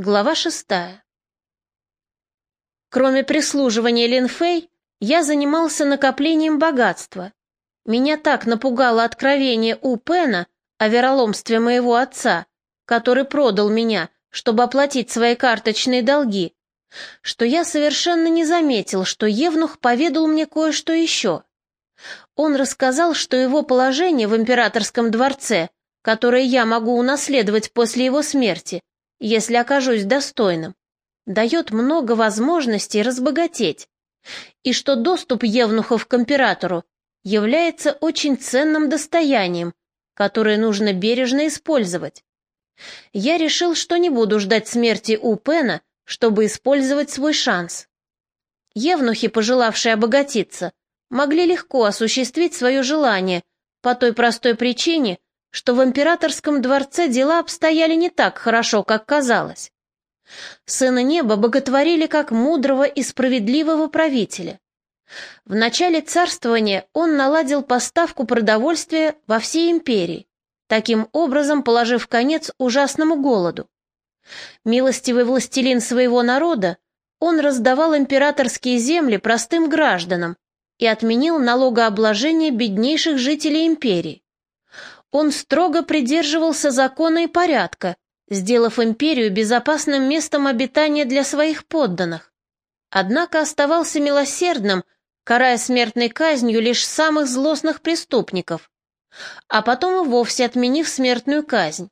Глава шестая. Кроме прислуживания Линфей, я занимался накоплением богатства. Меня так напугало откровение у Пена о вероломстве моего отца, который продал меня, чтобы оплатить свои карточные долги, что я совершенно не заметил, что Евнух поведал мне кое-что еще. Он рассказал, что его положение в императорском дворце, которое я могу унаследовать после его смерти, если окажусь достойным, дает много возможностей разбогатеть, и что доступ евнухов к императору является очень ценным достоянием, которое нужно бережно использовать. Я решил, что не буду ждать смерти у Пена, чтобы использовать свой шанс. Евнухи, пожелавшие обогатиться, могли легко осуществить свое желание по той простой причине, что в императорском дворце дела обстояли не так хорошо, как казалось. Сына неба боготворили как мудрого и справедливого правителя. В начале царствования он наладил поставку продовольствия во всей империи, таким образом положив конец ужасному голоду. Милостивый властелин своего народа, он раздавал императорские земли простым гражданам и отменил налогообложение беднейших жителей империи он строго придерживался закона и порядка, сделав империю безопасным местом обитания для своих подданных. Однако оставался милосердным, карая смертной казнью лишь самых злостных преступников, а потом и вовсе отменив смертную казнь.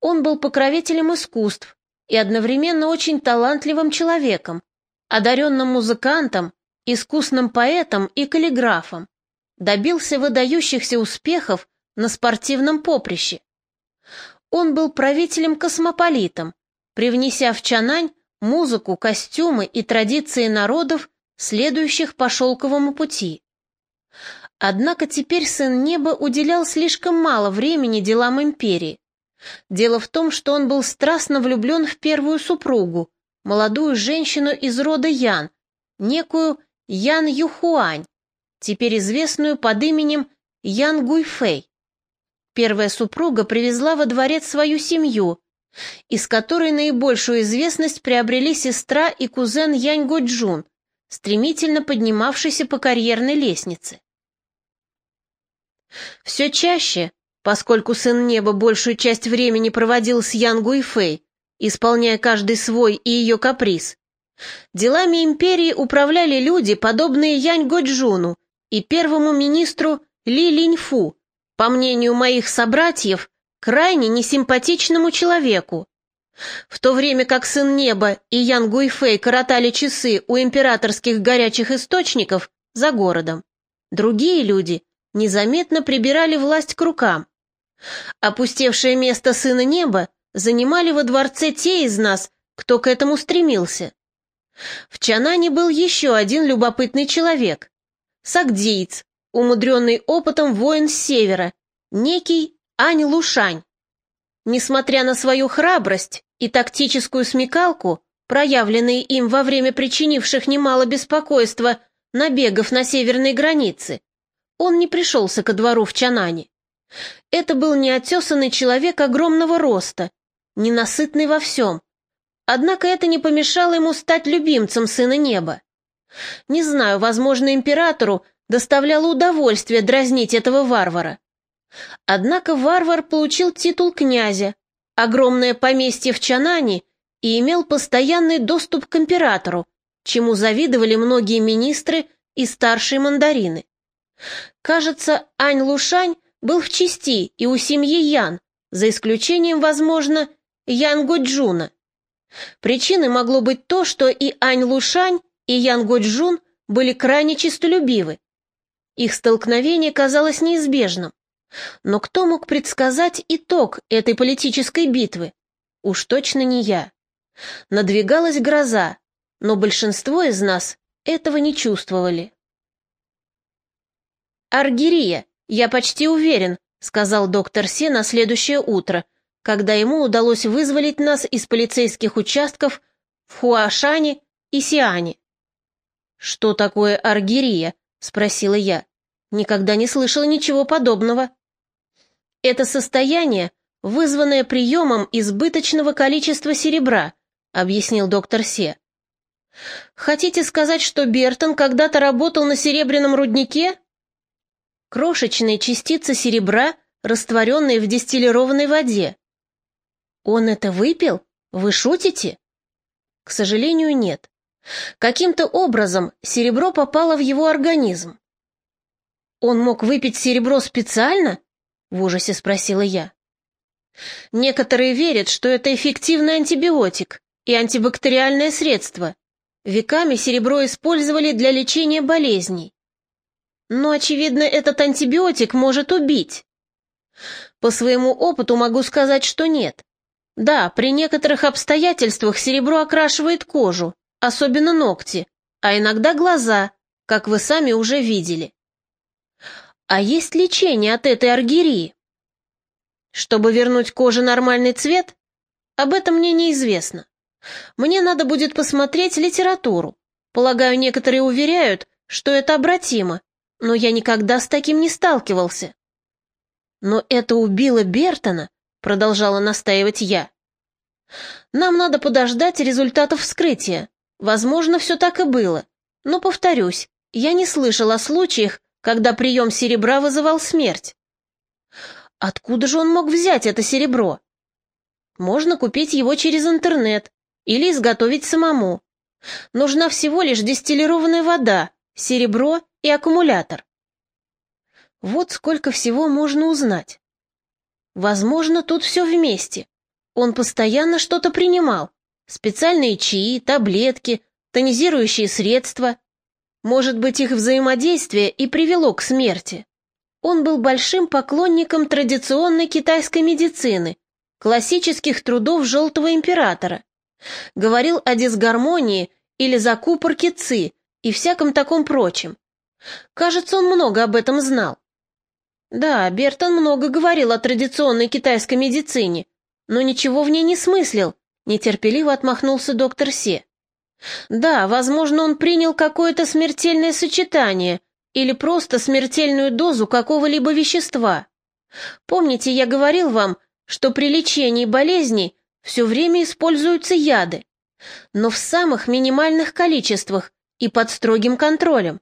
Он был покровителем искусств и одновременно очень талантливым человеком, одаренным музыкантом, искусным поэтом и каллиграфом. Добился выдающихся успехов на спортивном поприще. Он был правителем-космополитом, привнеся в Чанань музыку, костюмы и традиции народов, следующих по шелковому пути. Однако теперь сын неба уделял слишком мало времени делам империи. Дело в том, что он был страстно влюблен в первую супругу, молодую женщину из рода Ян, некую Ян Юхуань, теперь известную под именем Ян Гуйфэй. Первая супруга привезла во дворец свою семью, из которой наибольшую известность приобрели сестра и кузен Янь Годжун, стремительно поднимавшийся по карьерной лестнице. Все чаще, поскольку сын неба большую часть времени проводил с Ян Гуйфэй, исполняя каждый свой и ее каприз, делами империи управляли люди, подобные Янь Годжуну и первому министру Ли Линьфу, по мнению моих собратьев, крайне несимпатичному человеку. В то время как Сын Неба и Ян Гуйфэй коротали часы у императорских горячих источников за городом, другие люди незаметно прибирали власть к рукам. Опустевшее место Сына Неба занимали во дворце те из нас, кто к этому стремился. В Чанане был еще один любопытный человек — сагдиец, умудренный опытом воин с севера, некий Ань Лушань. Несмотря на свою храбрость и тактическую смекалку, проявленные им во время причинивших немало беспокойства набегов на северной границе, он не пришелся ко двору в Чанане. Это был неотесанный человек огромного роста, ненасытный во всем. Однако это не помешало ему стать любимцем сына неба. Не знаю, возможно, императору доставляло удовольствие дразнить этого варвара. Однако варвар получил титул князя, огромное поместье в Чанане и имел постоянный доступ к императору, чему завидовали многие министры и старшие мандарины. Кажется, Ань Лушань был в чести и у семьи Ян, за исключением, возможно, Ян Годжуна. Причиной могло быть то, что и Ань Лушань, и Ян Годжун были крайне честолюбивы. Их столкновение казалось неизбежным. Но кто мог предсказать итог этой политической битвы? Уж точно не я. Надвигалась гроза, но большинство из нас этого не чувствовали. «Аргирия, я почти уверен», — сказал доктор Се на следующее утро, когда ему удалось вызволить нас из полицейских участков в Хуашане и Сиане. «Что такое аргирия?» — спросила я. Никогда не слышала ничего подобного. Это состояние, вызванное приемом избыточного количества серебра, объяснил доктор Се. Хотите сказать, что Бертон когда-то работал на серебряном руднике? Крошечные частицы серебра, растворенные в дистиллированной воде. Он это выпил? Вы шутите? К сожалению, нет. Каким-то образом серебро попало в его организм. Он мог выпить серебро специально? В ужасе спросила я. Некоторые верят, что это эффективный антибиотик и антибактериальное средство. Веками серебро использовали для лечения болезней. Но, очевидно, этот антибиотик может убить. По своему опыту могу сказать, что нет. Да, при некоторых обстоятельствах серебро окрашивает кожу, особенно ногти, а иногда глаза, как вы сами уже видели. А есть лечение от этой аргирии? Чтобы вернуть коже нормальный цвет? Об этом мне неизвестно. Мне надо будет посмотреть литературу. Полагаю, некоторые уверяют, что это обратимо, но я никогда с таким не сталкивался. Но это убило Бертона, продолжала настаивать я. Нам надо подождать результатов вскрытия. Возможно, все так и было. Но, повторюсь, я не слышал о случаях, когда прием серебра вызывал смерть. Откуда же он мог взять это серебро? Можно купить его через интернет или изготовить самому. Нужна всего лишь дистиллированная вода, серебро и аккумулятор. Вот сколько всего можно узнать. Возможно, тут все вместе. Он постоянно что-то принимал. Специальные чаи, таблетки, тонизирующие средства. Может быть, их взаимодействие и привело к смерти. Он был большим поклонником традиционной китайской медицины, классических трудов Желтого Императора. Говорил о дисгармонии или закупорке ци и всяком таком прочем. Кажется, он много об этом знал. Да, Бертон много говорил о традиционной китайской медицине, но ничего в ней не смыслил, нетерпеливо отмахнулся доктор Се. Да, возможно, он принял какое-то смертельное сочетание или просто смертельную дозу какого-либо вещества. Помните, я говорил вам, что при лечении болезней все время используются яды, но в самых минимальных количествах и под строгим контролем.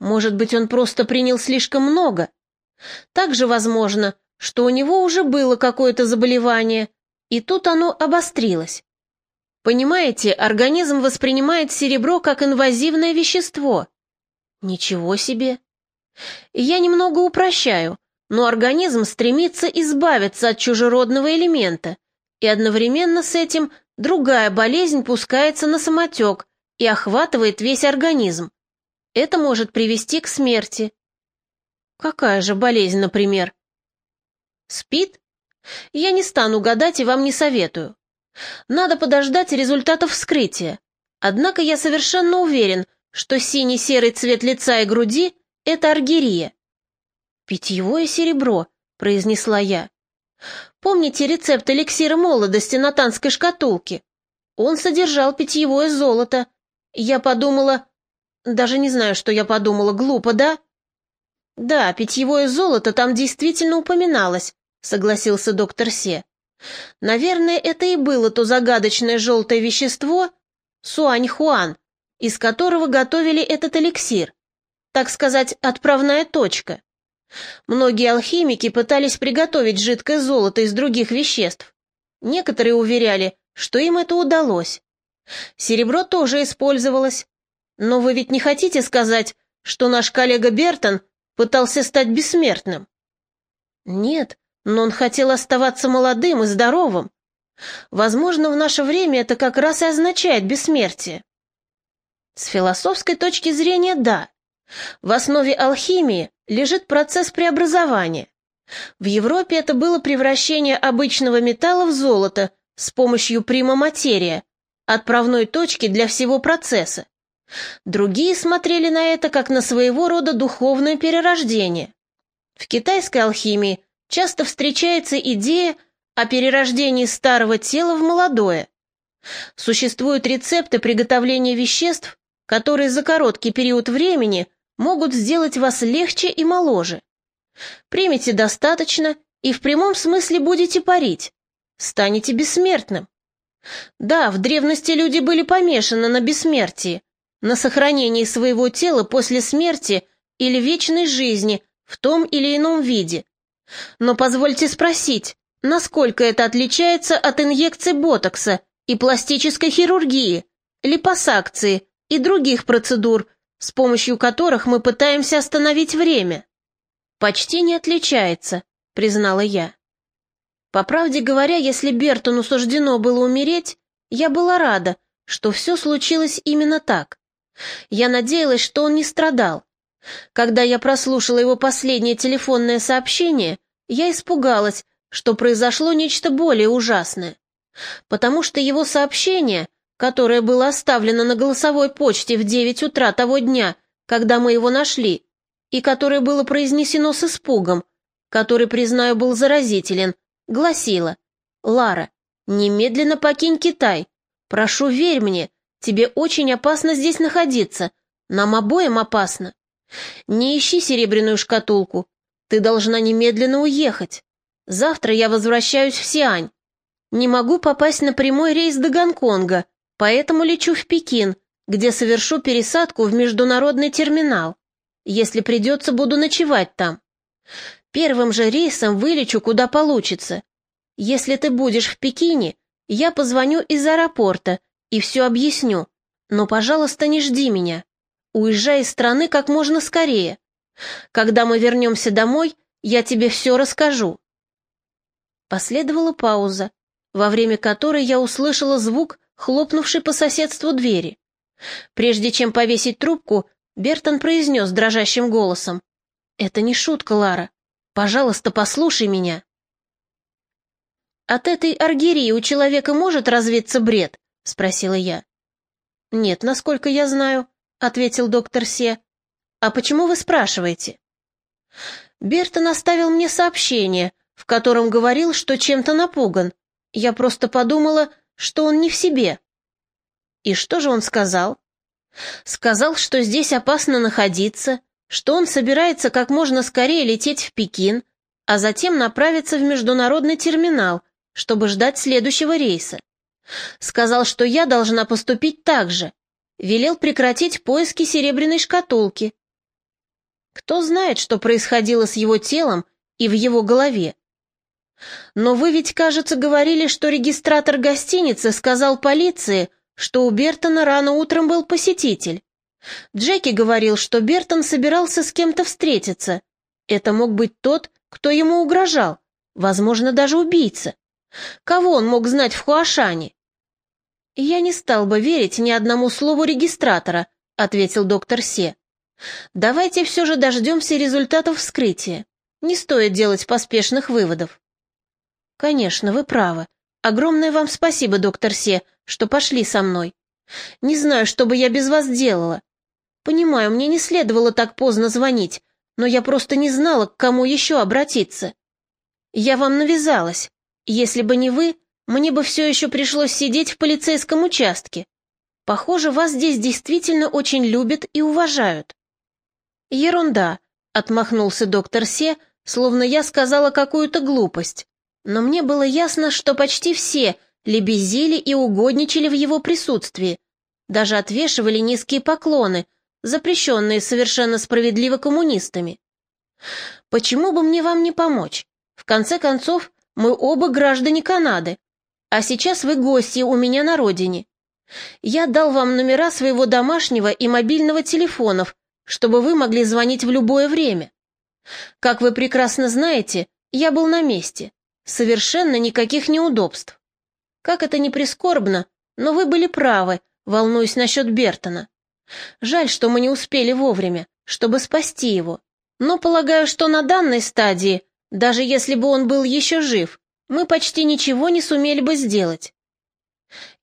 Может быть, он просто принял слишком много. Также возможно, что у него уже было какое-то заболевание, и тут оно обострилось. Понимаете, организм воспринимает серебро как инвазивное вещество. Ничего себе. Я немного упрощаю, но организм стремится избавиться от чужеродного элемента, и одновременно с этим другая болезнь пускается на самотек и охватывает весь организм. Это может привести к смерти. Какая же болезнь, например? Спит? Я не стану гадать и вам не советую. Надо подождать результатов вскрытия. Однако я совершенно уверен, что синий-серый цвет лица и груди — это аргирия. «Питьевое серебро», — произнесла я. Помните рецепт эликсира молодости на танской шкатулке? Он содержал питьевое золото. Я подумала... Даже не знаю, что я подумала. Глупо, да? Да, питьевое золото там действительно упоминалось, согласился доктор Се. Наверное, это и было то загадочное желтое вещество суань-хуан, из которого готовили этот эликсир. Так сказать, отправная точка. Многие алхимики пытались приготовить жидкое золото из других веществ. Некоторые уверяли, что им это удалось. Серебро тоже использовалось. Но вы ведь не хотите сказать, что наш коллега Бертон пытался стать бессмертным? Нет, но он хотел оставаться молодым и здоровым. Возможно, в наше время это как раз и означает бессмертие. С философской точки зрения, да. В основе алхимии лежит процесс преобразования. В Европе это было превращение обычного металла в золото с помощью прима-материя, отправной точки для всего процесса. Другие смотрели на это как на своего рода духовное перерождение. В китайской алхимии часто встречается идея о перерождении старого тела в молодое. Существуют рецепты приготовления веществ, которые за короткий период времени могут сделать вас легче и моложе. Примите достаточно, и в прямом смысле будете парить. Станете бессмертным. Да, в древности люди были помешаны на бессмертии, на сохранении своего тела после смерти или вечной жизни в том или ином виде. Но позвольте спросить, насколько это отличается от инъекций ботокса и пластической хирургии, липосакции и других процедур, с помощью которых мы пытаемся остановить время? Почти не отличается, признала я. По правде говоря, если Бертону суждено было умереть, я была рада, что все случилось именно так. Я надеялась, что он не страдал. Когда я прослушала его последнее телефонное сообщение, я испугалась, что произошло нечто более ужасное. Потому что его сообщение, которое было оставлено на голосовой почте в девять утра того дня, когда мы его нашли, и которое было произнесено с испугом, который, признаю, был заразителен, гласило «Лара, немедленно покинь Китай. Прошу, верь мне, тебе очень опасно здесь находиться. Нам обоим опасно. Не ищи серебряную шкатулку. Ты должна немедленно уехать. Завтра я возвращаюсь в Сиань. Не могу попасть на прямой рейс до Гонконга, поэтому лечу в Пекин, где совершу пересадку в международный терминал. Если придется, буду ночевать там. Первым же рейсом вылечу, куда получится. Если ты будешь в Пекине, я позвоню из аэропорта и все объясню. Но, пожалуйста, не жди меня. Уезжай из страны как можно скорее. Когда мы вернемся домой, я тебе все расскажу». Последовала пауза, во время которой я услышала звук, хлопнувший по соседству двери. Прежде чем повесить трубку, Бертон произнес дрожащим голосом. «Это не шутка, Лара. Пожалуйста, послушай меня». «От этой аргирии у человека может развиться бред?» — спросила я. «Нет, насколько я знаю», — ответил доктор Се. «А почему вы спрашиваете?» Бертон оставил мне сообщение, в котором говорил, что чем-то напуган. Я просто подумала, что он не в себе. И что же он сказал? Сказал, что здесь опасно находиться, что он собирается как можно скорее лететь в Пекин, а затем направиться в международный терминал, чтобы ждать следующего рейса. Сказал, что я должна поступить так же. Велел прекратить поиски серебряной шкатулки. Кто знает, что происходило с его телом и в его голове. Но вы ведь, кажется, говорили, что регистратор гостиницы сказал полиции, что у Бертона рано утром был посетитель. Джеки говорил, что Бертон собирался с кем-то встретиться. Это мог быть тот, кто ему угрожал, возможно, даже убийца. Кого он мог знать в Хуашане? «Я не стал бы верить ни одному слову регистратора», — ответил доктор Се. «Давайте все же дождемся результатов вскрытия. Не стоит делать поспешных выводов». «Конечно, вы правы. Огромное вам спасибо, доктор Се, что пошли со мной. Не знаю, что бы я без вас делала. Понимаю, мне не следовало так поздно звонить, но я просто не знала, к кому еще обратиться. Я вам навязалась. Если бы не вы, мне бы все еще пришлось сидеть в полицейском участке. Похоже, вас здесь действительно очень любят и уважают». «Ерунда», — отмахнулся доктор Се, словно я сказала какую-то глупость. Но мне было ясно, что почти все лебезили и угодничали в его присутствии, даже отвешивали низкие поклоны, запрещенные совершенно справедливо коммунистами. «Почему бы мне вам не помочь? В конце концов, мы оба граждане Канады. А сейчас вы гости у меня на родине. Я дал вам номера своего домашнего и мобильного телефонов, чтобы вы могли звонить в любое время. Как вы прекрасно знаете, я был на месте. Совершенно никаких неудобств. Как это ни прискорбно, но вы были правы, волнуюсь насчет Бертона. Жаль, что мы не успели вовремя, чтобы спасти его. Но полагаю, что на данной стадии даже если бы он был еще жив, мы почти ничего не сумели бы сделать.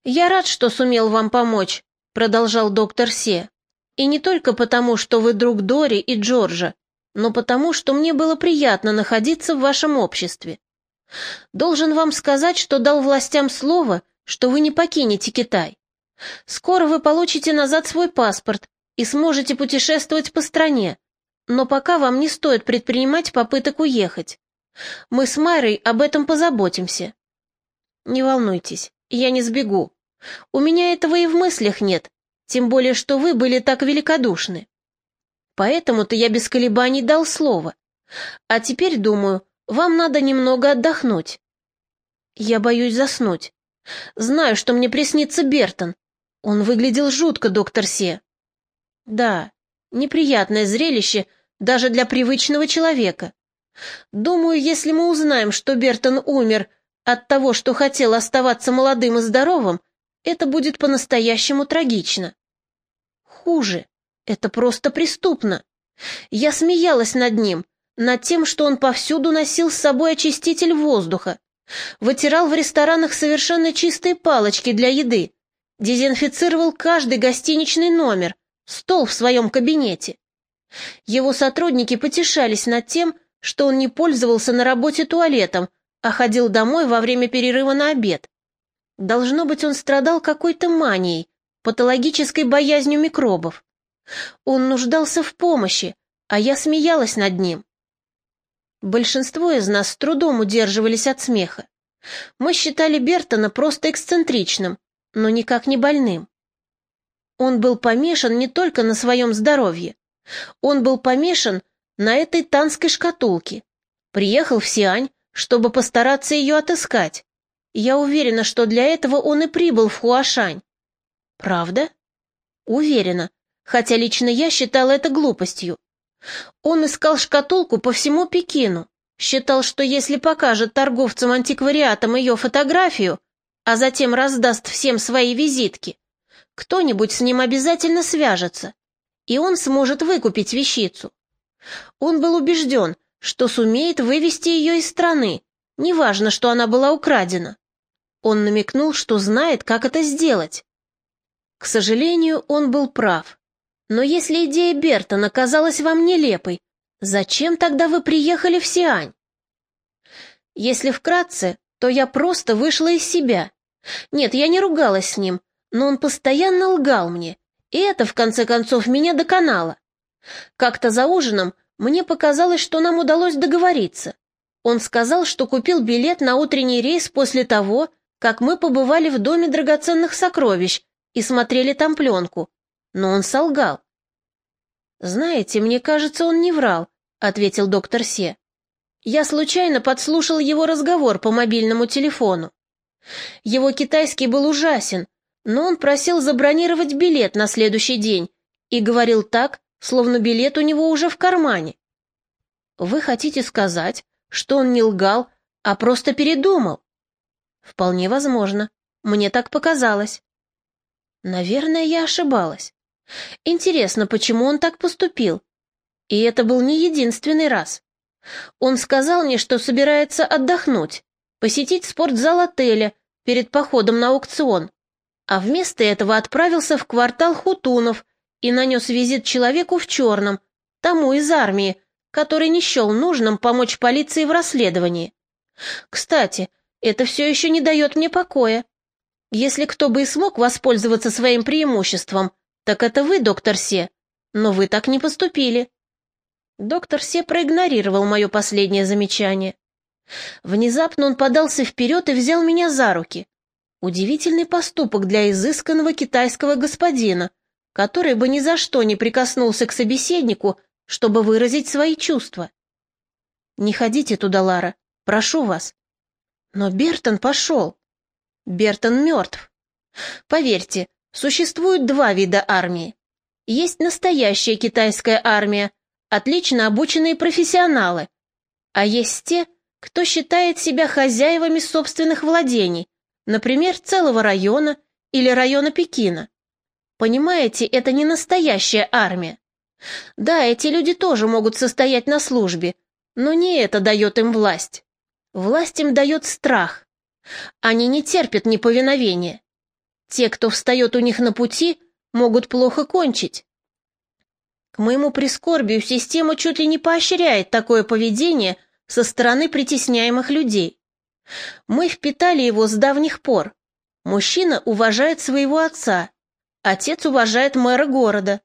«Я рад, что сумел вам помочь», — продолжал доктор Се. «И не только потому, что вы друг Дори и Джорджа, но потому, что мне было приятно находиться в вашем обществе. Должен вам сказать, что дал властям слово, что вы не покинете Китай. Скоро вы получите назад свой паспорт и сможете путешествовать по стране, но пока вам не стоит предпринимать попыток уехать. Мы с Майрой об этом позаботимся. Не волнуйтесь, я не сбегу. У меня этого и в мыслях нет, тем более, что вы были так великодушны. Поэтому-то я без колебаний дал слово. А теперь, думаю, вам надо немного отдохнуть. Я боюсь заснуть. Знаю, что мне приснится Бертон. Он выглядел жутко, доктор Се. Да, неприятное зрелище даже для привычного человека. Думаю, если мы узнаем, что Бертон умер от того, что хотел оставаться молодым и здоровым, это будет по-настоящему трагично. Хуже. Это просто преступно. Я смеялась над ним, над тем, что он повсюду носил с собой очиститель воздуха, вытирал в ресторанах совершенно чистые палочки для еды, дезинфицировал каждый гостиничный номер, стол в своем кабинете. Его сотрудники потешались над тем, что он не пользовался на работе туалетом, а ходил домой во время перерыва на обед. Должно быть, он страдал какой-то манией, патологической боязнью микробов. Он нуждался в помощи, а я смеялась над ним. Большинство из нас с трудом удерживались от смеха. Мы считали Бертона просто эксцентричным, но никак не больным. Он был помешан не только на своем здоровье. Он был помешан на этой танской шкатулке. Приехал в Сиань, чтобы постараться ее отыскать. Я уверена, что для этого он и прибыл в Хуашань. Правда? Уверена, хотя лично я считала это глупостью. Он искал шкатулку по всему Пекину, считал, что если покажет торговцам антиквариатом ее фотографию, а затем раздаст всем свои визитки, кто-нибудь с ним обязательно свяжется, и он сможет выкупить вещицу. Он был убежден, что сумеет вывести ее из страны, неважно, что она была украдена. Он намекнул, что знает, как это сделать. К сожалению, он был прав. Но если идея Бертона казалась вам нелепой, зачем тогда вы приехали в Сиань? Если вкратце, то я просто вышла из себя. Нет, я не ругалась с ним, но он постоянно лгал мне, и это, в конце концов, меня доконало. Как-то за ужином мне показалось, что нам удалось договориться. Он сказал, что купил билет на утренний рейс после того, как мы побывали в доме драгоценных сокровищ и смотрели там пленку, но он солгал. «Знаете, мне кажется, он не врал», — ответил доктор Се. «Я случайно подслушал его разговор по мобильному телефону. Его китайский был ужасен, но он просил забронировать билет на следующий день и говорил так, словно билет у него уже в кармане. Вы хотите сказать, что он не лгал, а просто передумал? Вполне возможно. Мне так показалось. Наверное, я ошибалась. Интересно, почему он так поступил? И это был не единственный раз. Он сказал мне, что собирается отдохнуть, посетить спортзал отеля перед походом на аукцион, а вместо этого отправился в квартал Хутунов и нанес визит человеку в черном, тому из армии, который не счел нужным помочь полиции в расследовании. Кстати, это все еще не дает мне покоя. Если кто бы и смог воспользоваться своим преимуществом, так это вы, доктор Се, но вы так не поступили. Доктор Се проигнорировал мое последнее замечание. Внезапно он подался вперед и взял меня за руки. Удивительный поступок для изысканного китайского господина, который бы ни за что не прикоснулся к собеседнику, чтобы выразить свои чувства. «Не ходите туда, Лара, прошу вас». Но Бертон пошел. Бертон мертв. Поверьте, существует два вида армии. Есть настоящая китайская армия, отлично обученные профессионалы, а есть те, кто считает себя хозяевами собственных владений, например, целого района или района Пекина. Понимаете, это не настоящая армия. Да, эти люди тоже могут состоять на службе, но не это дает им власть. Власть им дает страх. Они не терпят неповиновения. Те, кто встает у них на пути, могут плохо кончить. К моему прискорбию система чуть ли не поощряет такое поведение со стороны притесняемых людей. Мы впитали его с давних пор. Мужчина уважает своего отца, Отец уважает мэра города.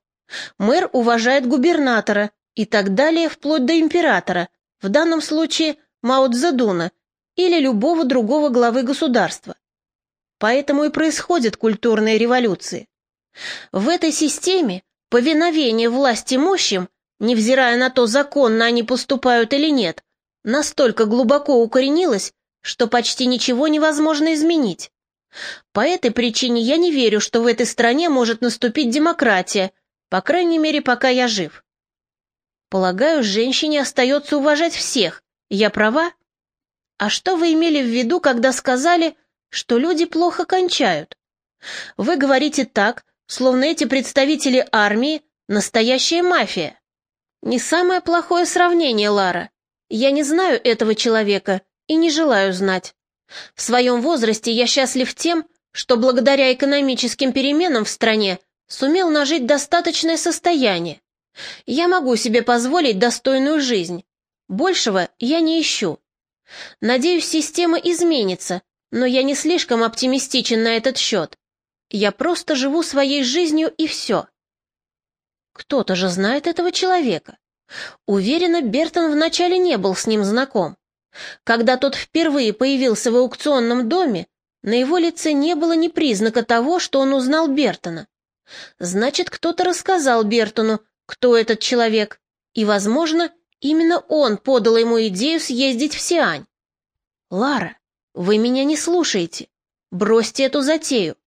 Мэр уважает губернатора и так далее, вплоть до императора, в данном случае Мао Цзэдуна или любого другого главы государства. Поэтому и происходят культурные революции. В этой системе повиновение власти мощим, невзирая на то, законно они поступают или нет, настолько глубоко укоренилось, что почти ничего невозможно изменить. По этой причине я не верю, что в этой стране может наступить демократия, по крайней мере, пока я жив. Полагаю, женщине остается уважать всех. Я права? А что вы имели в виду, когда сказали, что люди плохо кончают? Вы говорите так, словно эти представители армии — настоящая мафия. Не самое плохое сравнение, Лара. Я не знаю этого человека и не желаю знать. В своем возрасте я счастлив тем, что благодаря экономическим переменам в стране сумел нажить достаточное состояние. Я могу себе позволить достойную жизнь. Большего я не ищу. Надеюсь, система изменится, но я не слишком оптимистичен на этот счет. Я просто живу своей жизнью и все. Кто-то же знает этого человека. Уверена, Бертон вначале не был с ним знаком. Когда тот впервые появился в аукционном доме, на его лице не было ни признака того, что он узнал Бертона. Значит, кто-то рассказал Бертону, кто этот человек, и, возможно, именно он подал ему идею съездить в Сиань. «Лара, вы меня не слушаете. Бросьте эту затею.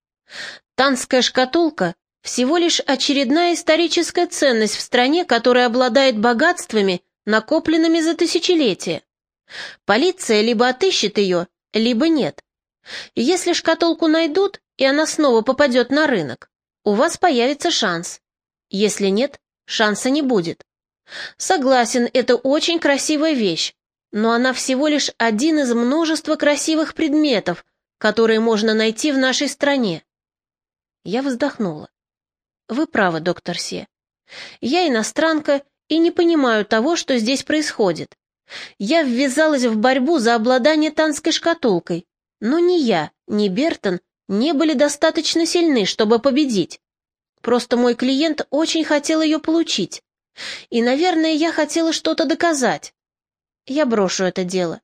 Танская шкатулка — всего лишь очередная историческая ценность в стране, которая обладает богатствами, накопленными за тысячелетия. Полиция либо отыщет ее, либо нет. Если шкатулку найдут, и она снова попадет на рынок, у вас появится шанс. Если нет, шанса не будет. Согласен, это очень красивая вещь, но она всего лишь один из множества красивых предметов, которые можно найти в нашей стране. Я вздохнула. Вы правы, доктор Се. Я иностранка и не понимаю того, что здесь происходит. Я ввязалась в борьбу за обладание танской шкатулкой, но ни я, ни Бертон не были достаточно сильны, чтобы победить. Просто мой клиент очень хотел ее получить. И, наверное, я хотела что-то доказать. Я брошу это дело.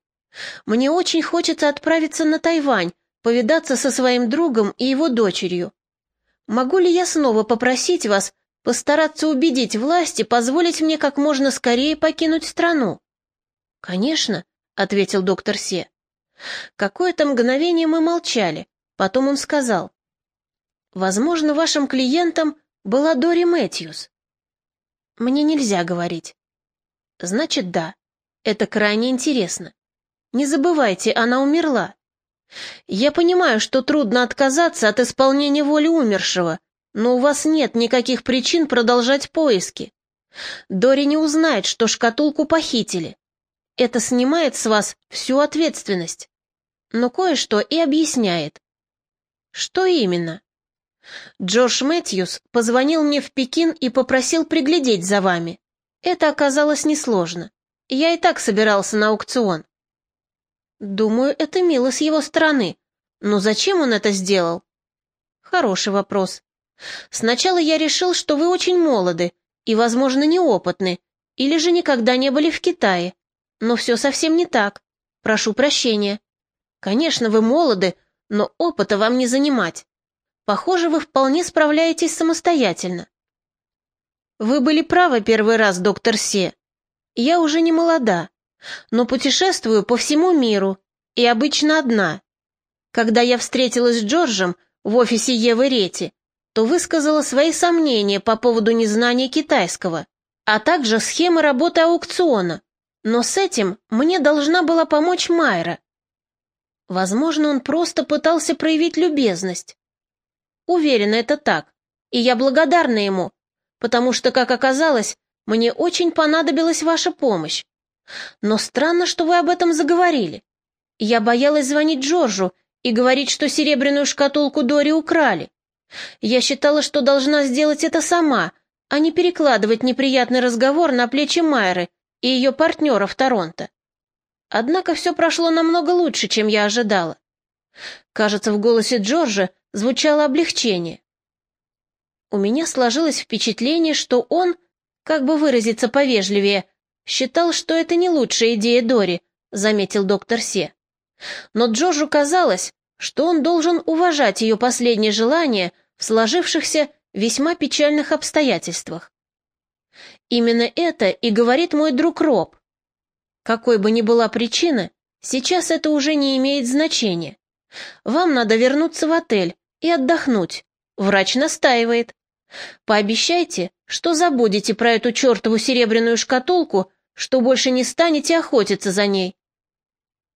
Мне очень хочется отправиться на Тайвань, повидаться со своим другом и его дочерью. Могу ли я снова попросить вас постараться убедить власти позволить мне как можно скорее покинуть страну? «Конечно», — ответил доктор Се. Какое-то мгновение мы молчали, потом он сказал. «Возможно, вашим клиентом была Дори Мэтьюс». «Мне нельзя говорить». «Значит, да. Это крайне интересно. Не забывайте, она умерла. Я понимаю, что трудно отказаться от исполнения воли умершего, но у вас нет никаких причин продолжать поиски. Дори не узнает, что шкатулку похитили. Это снимает с вас всю ответственность. Но кое-что и объясняет. Что именно? Джордж Мэтьюс позвонил мне в Пекин и попросил приглядеть за вами. Это оказалось несложно. Я и так собирался на аукцион. Думаю, это мило с его стороны. Но зачем он это сделал? Хороший вопрос. Сначала я решил, что вы очень молоды и, возможно, неопытны, или же никогда не были в Китае. Но все совсем не так. Прошу прощения. Конечно, вы молоды, но опыта вам не занимать. Похоже, вы вполне справляетесь самостоятельно. Вы были правы первый раз, доктор Се. Я уже не молода, но путешествую по всему миру и обычно одна. Когда я встретилась с Джорджем в офисе Евы Рети, то высказала свои сомнения по поводу незнания китайского, а также схемы работы аукциона. Но с этим мне должна была помочь Майра. Возможно, он просто пытался проявить любезность. Уверена, это так, и я благодарна ему, потому что, как оказалось, мне очень понадобилась ваша помощь. Но странно, что вы об этом заговорили. Я боялась звонить Джорджу и говорить, что серебряную шкатулку Дори украли. Я считала, что должна сделать это сама, а не перекладывать неприятный разговор на плечи Майры и ее партнера в Торонто. Однако все прошло намного лучше, чем я ожидала. Кажется, в голосе Джорджа звучало облегчение. У меня сложилось впечатление, что он, как бы выразиться повежливее, считал, что это не лучшая идея Дори заметил доктор Се. Но Джорджу казалось, что он должен уважать ее последнее желание в сложившихся весьма печальных обстоятельствах. Именно это и говорит мой друг Роб. Какой бы ни была причина, сейчас это уже не имеет значения. Вам надо вернуться в отель и отдохнуть. Врач настаивает. Пообещайте, что забудете про эту чертову серебряную шкатулку, что больше не станете охотиться за ней.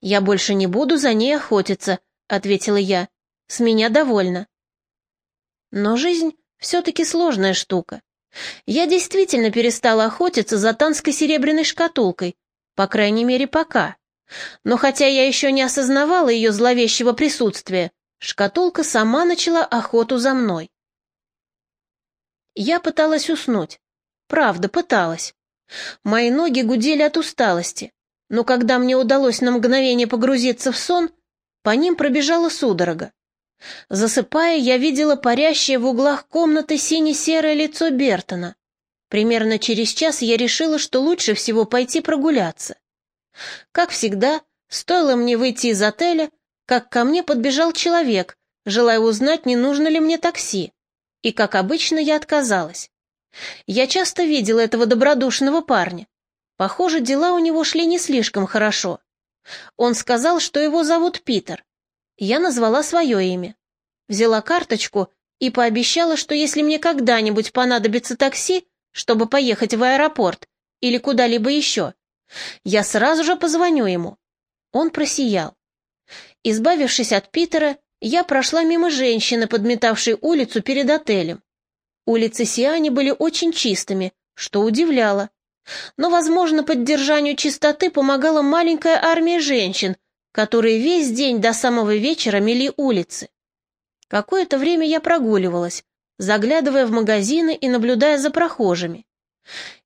«Я больше не буду за ней охотиться», — ответила я. «С меня довольно». Но жизнь все-таки сложная штука. Я действительно перестала охотиться за танской серебряной шкатулкой, по крайней мере, пока. Но хотя я еще не осознавала ее зловещего присутствия, шкатулка сама начала охоту за мной. Я пыталась уснуть. Правда, пыталась. Мои ноги гудели от усталости, но когда мне удалось на мгновение погрузиться в сон, по ним пробежала судорога. Засыпая, я видела парящее в углах комнаты сине-серое лицо Бертона. Примерно через час я решила, что лучше всего пойти прогуляться. Как всегда, стоило мне выйти из отеля, как ко мне подбежал человек, желая узнать, не нужно ли мне такси. И, как обычно, я отказалась. Я часто видела этого добродушного парня. Похоже, дела у него шли не слишком хорошо. Он сказал, что его зовут Питер. Я назвала свое имя. Взяла карточку и пообещала, что если мне когда-нибудь понадобится такси, чтобы поехать в аэропорт или куда-либо еще, я сразу же позвоню ему. Он просиял. Избавившись от Питера, я прошла мимо женщины, подметавшей улицу перед отелем. Улицы Сиани были очень чистыми, что удивляло. Но, возможно, поддержанию чистоты помогала маленькая армия женщин, которые весь день до самого вечера мели улицы. Какое-то время я прогуливалась, заглядывая в магазины и наблюдая за прохожими.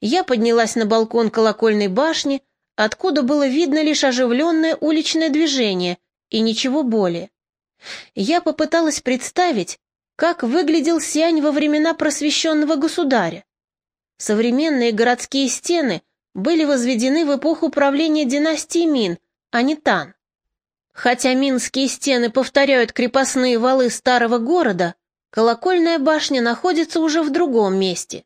Я поднялась на балкон колокольной башни, откуда было видно лишь оживленное уличное движение и ничего более. Я попыталась представить, как выглядел Сиань во времена просвещенного государя. Современные городские стены были возведены в эпоху правления династии Мин, а не Тан. Хотя минские стены повторяют крепостные валы старого города, колокольная башня находится уже в другом месте.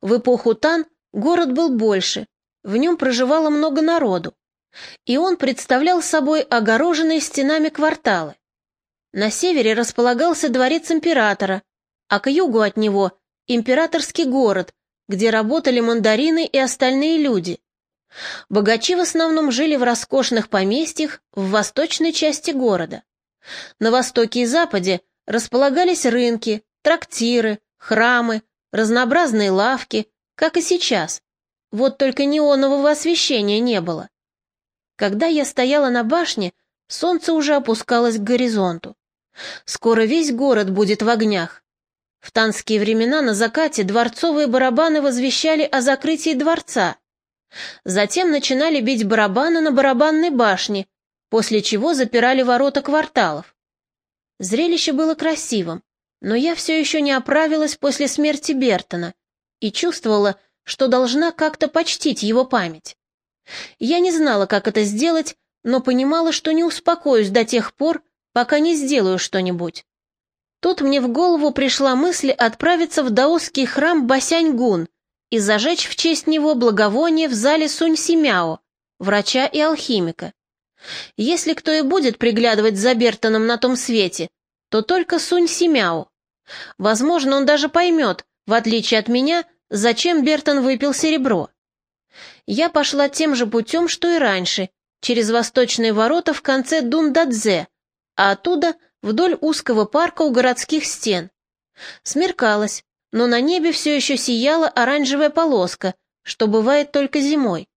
В эпоху Тан город был больше, в нем проживало много народу, и он представлял собой огороженные стенами кварталы. На севере располагался дворец императора, а к югу от него – императорский город, где работали мандарины и остальные люди. Богачи в основном жили в роскошных поместьях в восточной части города. На востоке и западе располагались рынки, трактиры, храмы, разнообразные лавки, как и сейчас. Вот только неонового освещения не было. Когда я стояла на башне, солнце уже опускалось к горизонту. Скоро весь город будет в огнях. В танские времена на закате дворцовые барабаны возвещали о закрытии дворца. Затем начинали бить барабаны на барабанной башне, после чего запирали ворота кварталов. Зрелище было красивым, но я все еще не оправилась после смерти Бертона и чувствовала, что должна как-то почтить его память. Я не знала, как это сделать, но понимала, что не успокоюсь до тех пор, пока не сделаю что-нибудь. Тут мне в голову пришла мысль отправиться в даосский храм Басяньгун и зажечь в честь него благовоние в зале Сунь-Симяо, врача и алхимика. Если кто и будет приглядывать за Бертоном на том свете, то только Сунь-Симяо. Возможно, он даже поймет, в отличие от меня, зачем Бертон выпил серебро. Я пошла тем же путем, что и раньше, через восточные ворота в конце Дундадзе, а оттуда вдоль узкого парка у городских стен. Смеркалось, но на небе все еще сияла оранжевая полоска, что бывает только зимой.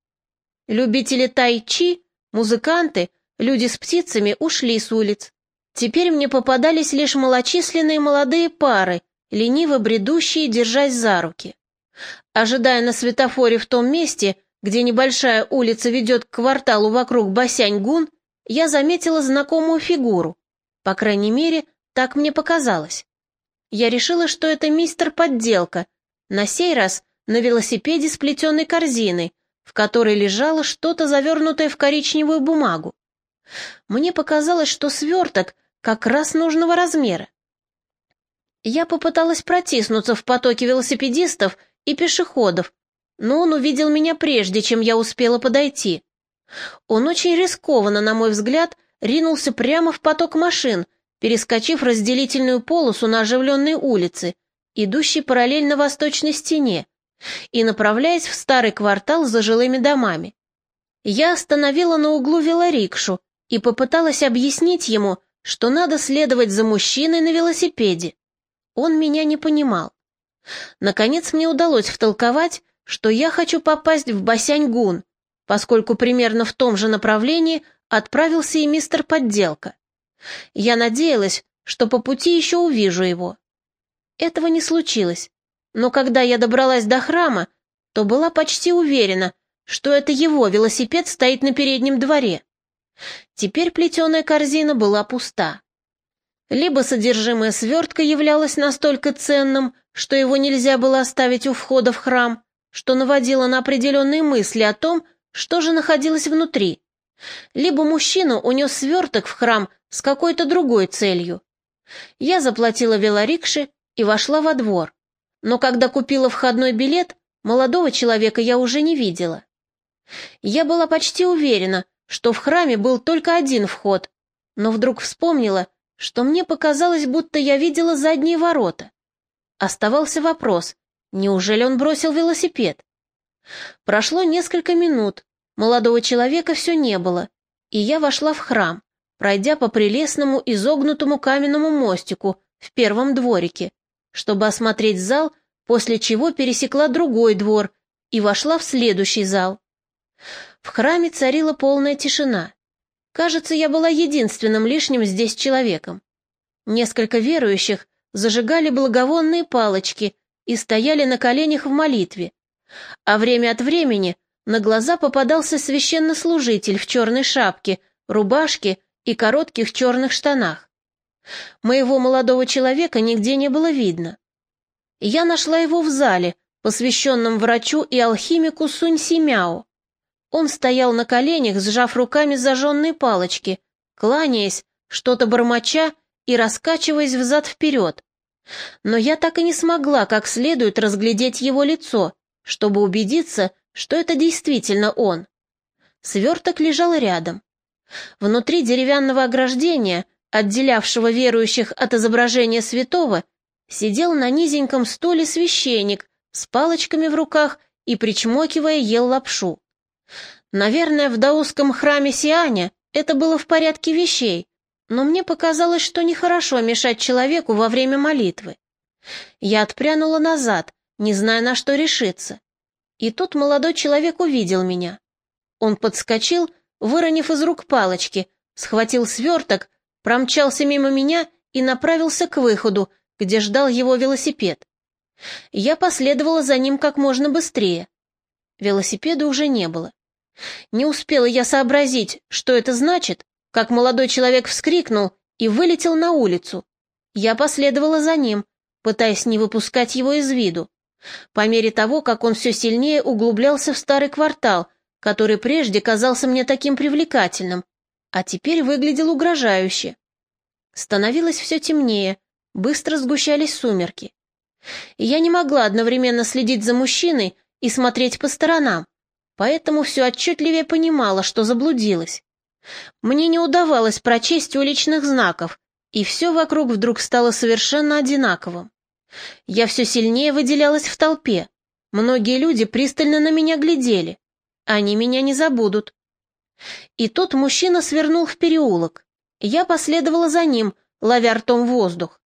Любители тай-чи, музыканты, люди с птицами ушли с улиц. Теперь мне попадались лишь малочисленные молодые пары, лениво бредущие, держась за руки. Ожидая на светофоре в том месте, где небольшая улица ведет к кварталу вокруг Басянь-Гун, я заметила знакомую фигуру. По крайней мере, так мне показалось. Я решила, что это мистер Подделка, на сей раз на велосипеде с плетеной корзиной, в которой лежало что-то завернутое в коричневую бумагу. Мне показалось, что сверток как раз нужного размера. Я попыталась протиснуться в потоке велосипедистов и пешеходов, но он увидел меня прежде, чем я успела подойти. Он очень рискованно, на мой взгляд, ринулся прямо в поток машин, перескочив разделительную полосу на оживленной улице, идущей параллельно восточной стене, и направляясь в старый квартал за жилыми домами. Я остановила на углу велорикшу и попыталась объяснить ему, что надо следовать за мужчиной на велосипеде. Он меня не понимал. Наконец мне удалось втолковать, что я хочу попасть в Басяньгун, поскольку примерно в том же направлении отправился и мистер Подделка. Я надеялась, что по пути еще увижу его. Этого не случилось, но когда я добралась до храма, то была почти уверена, что это его велосипед стоит на переднем дворе. Теперь плетеная корзина была пуста. Либо содержимое свертка являлось настолько ценным, что его нельзя было оставить у входа в храм, что наводило на определенные мысли о том, что же находилось внутри. Либо мужчина унес сверток в храм с какой-то другой целью. Я заплатила велорикше и вошла во двор. Но когда купила входной билет, молодого человека я уже не видела. Я была почти уверена, что в храме был только один вход, но вдруг вспомнила, что мне показалось, будто я видела задние ворота. Оставался вопрос, Неужели он бросил велосипед? Прошло несколько минут, молодого человека все не было, и я вошла в храм, пройдя по прелестному изогнутому каменному мостику в первом дворике, чтобы осмотреть зал, после чего пересекла другой двор и вошла в следующий зал. В храме царила полная тишина. Кажется, я была единственным лишним здесь человеком. Несколько верующих зажигали благовонные палочки и стояли на коленях в молитве, а время от времени на глаза попадался священнослужитель в черной шапке, рубашке и коротких черных штанах. Моего молодого человека нигде не было видно. Я нашла его в зале, посвященном врачу и алхимику Сунь Симяо. Он стоял на коленях, сжав руками зажженные палочки, кланяясь, что-то бормоча и раскачиваясь взад-вперед. Но я так и не смогла как следует разглядеть его лицо, чтобы убедиться, что это действительно он. Сверток лежал рядом. Внутри деревянного ограждения, отделявшего верующих от изображения святого, сидел на низеньком стуле священник с палочками в руках и, причмокивая, ел лапшу. Наверное, в даусском храме Сианя это было в порядке вещей, но мне показалось, что нехорошо мешать человеку во время молитвы. Я отпрянула назад, не зная, на что решиться. И тут молодой человек увидел меня. Он подскочил, выронив из рук палочки, схватил сверток, промчался мимо меня и направился к выходу, где ждал его велосипед. Я последовала за ним как можно быстрее. Велосипеда уже не было. Не успела я сообразить, что это значит, как молодой человек вскрикнул и вылетел на улицу. Я последовала за ним, пытаясь не выпускать его из виду, по мере того, как он все сильнее углублялся в старый квартал, который прежде казался мне таким привлекательным, а теперь выглядел угрожающе. Становилось все темнее, быстро сгущались сумерки. Я не могла одновременно следить за мужчиной и смотреть по сторонам, поэтому все отчетливее понимала, что заблудилась. Мне не удавалось прочесть уличных знаков, и все вокруг вдруг стало совершенно одинаковым. Я все сильнее выделялась в толпе. Многие люди пристально на меня глядели. Они меня не забудут. И тут мужчина свернул в переулок. Я последовала за ним, ловя ртом воздух.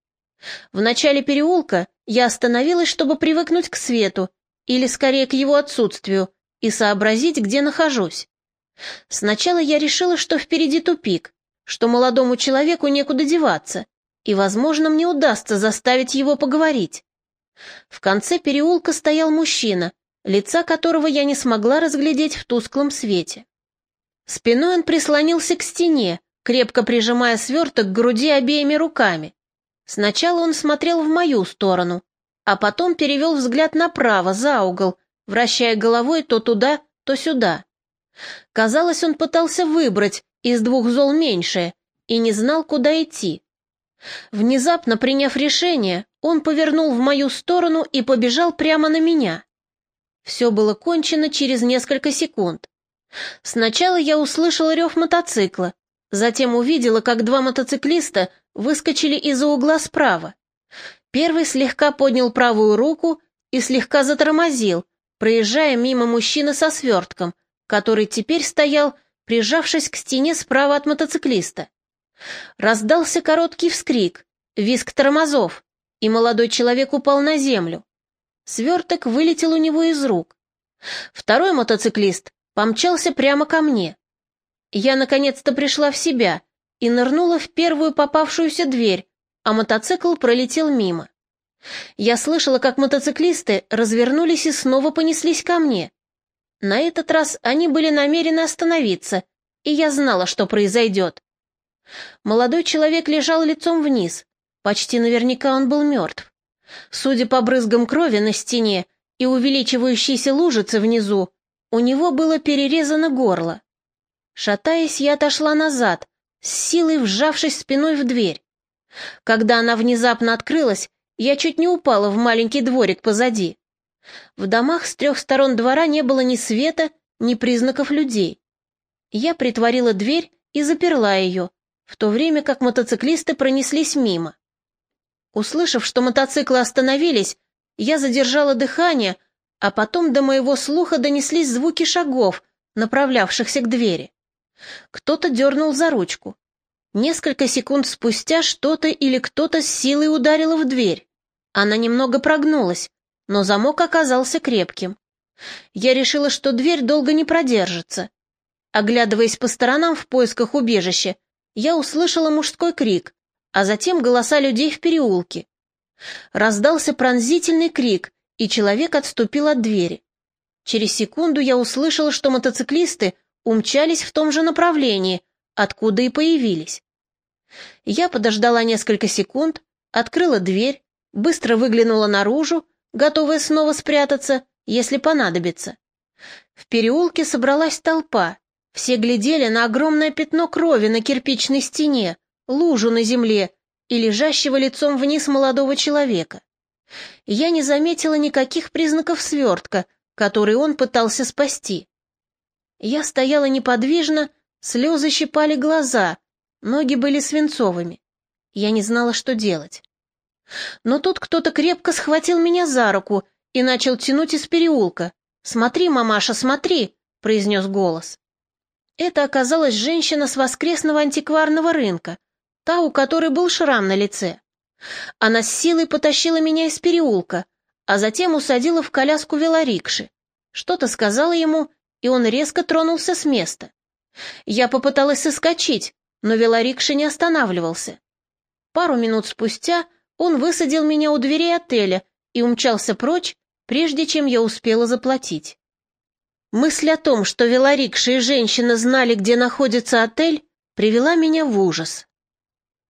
В начале переулка я остановилась, чтобы привыкнуть к свету, или скорее к его отсутствию, и сообразить, где нахожусь. Сначала я решила, что впереди тупик, что молодому человеку некуда деваться, и, возможно, мне удастся заставить его поговорить. В конце переулка стоял мужчина, лица которого я не смогла разглядеть в тусклом свете. Спиной он прислонился к стене, крепко прижимая сверток к груди обеими руками. Сначала он смотрел в мою сторону, а потом перевел взгляд направо, за угол, вращая головой то туда, то сюда. Казалось, он пытался выбрать из двух зол меньшее и не знал, куда идти. Внезапно приняв решение, он повернул в мою сторону и побежал прямо на меня. Все было кончено через несколько секунд. Сначала я услышала рев мотоцикла, затем увидела, как два мотоциклиста выскочили из-за угла справа. Первый слегка поднял правую руку и слегка затормозил, проезжая мимо мужчины со свертком, который теперь стоял, прижавшись к стене справа от мотоциклиста. Раздался короткий вскрик, визг тормозов, и молодой человек упал на землю. Сверток вылетел у него из рук. Второй мотоциклист помчался прямо ко мне. Я наконец-то пришла в себя и нырнула в первую попавшуюся дверь, а мотоцикл пролетел мимо. Я слышала, как мотоциклисты развернулись и снова понеслись ко мне. На этот раз они были намерены остановиться, и я знала, что произойдет. Молодой человек лежал лицом вниз, почти наверняка он был мертв. Судя по брызгам крови на стене и увеличивающейся лужице внизу, у него было перерезано горло. Шатаясь, я отошла назад, с силой вжавшись спиной в дверь. Когда она внезапно открылась, я чуть не упала в маленький дворик позади. В домах с трех сторон двора не было ни света, ни признаков людей. Я притворила дверь и заперла ее, в то время как мотоциклисты пронеслись мимо. Услышав, что мотоциклы остановились, я задержала дыхание, а потом до моего слуха донеслись звуки шагов, направлявшихся к двери. Кто-то дернул за ручку. Несколько секунд спустя что-то или кто-то с силой ударило в дверь. Она немного прогнулась, но замок оказался крепким. Я решила, что дверь долго не продержится. Оглядываясь по сторонам в поисках убежища, я услышала мужской крик, а затем голоса людей в переулке. Раздался пронзительный крик, и человек отступил от двери. Через секунду я услышала, что мотоциклисты умчались в том же направлении, откуда и появились. Я подождала несколько секунд, открыла дверь, быстро выглянула наружу, готовая снова спрятаться, если понадобится. В переулке собралась толпа. Все глядели на огромное пятно крови на кирпичной стене, лужу на земле и лежащего лицом вниз молодого человека. Я не заметила никаких признаков свертка, который он пытался спасти. Я стояла неподвижно, слезы щипали глаза, ноги были свинцовыми. Я не знала, что делать. Но тут кто-то крепко схватил меня за руку и начал тянуть из переулка. «Смотри, мамаша, смотри!» — произнес голос. Это оказалась женщина с воскресного антикварного рынка, та, у которой был шрам на лице. Она с силой потащила меня из переулка, а затем усадила в коляску велорикши. Что-то сказала ему, и он резко тронулся с места. Я попыталась соскочить, но велорикша не останавливался. Пару минут спустя он высадил меня у дверей отеля и умчался прочь, прежде чем я успела заплатить. Мысль о том, что велорикша и женщина знали, где находится отель, привела меня в ужас.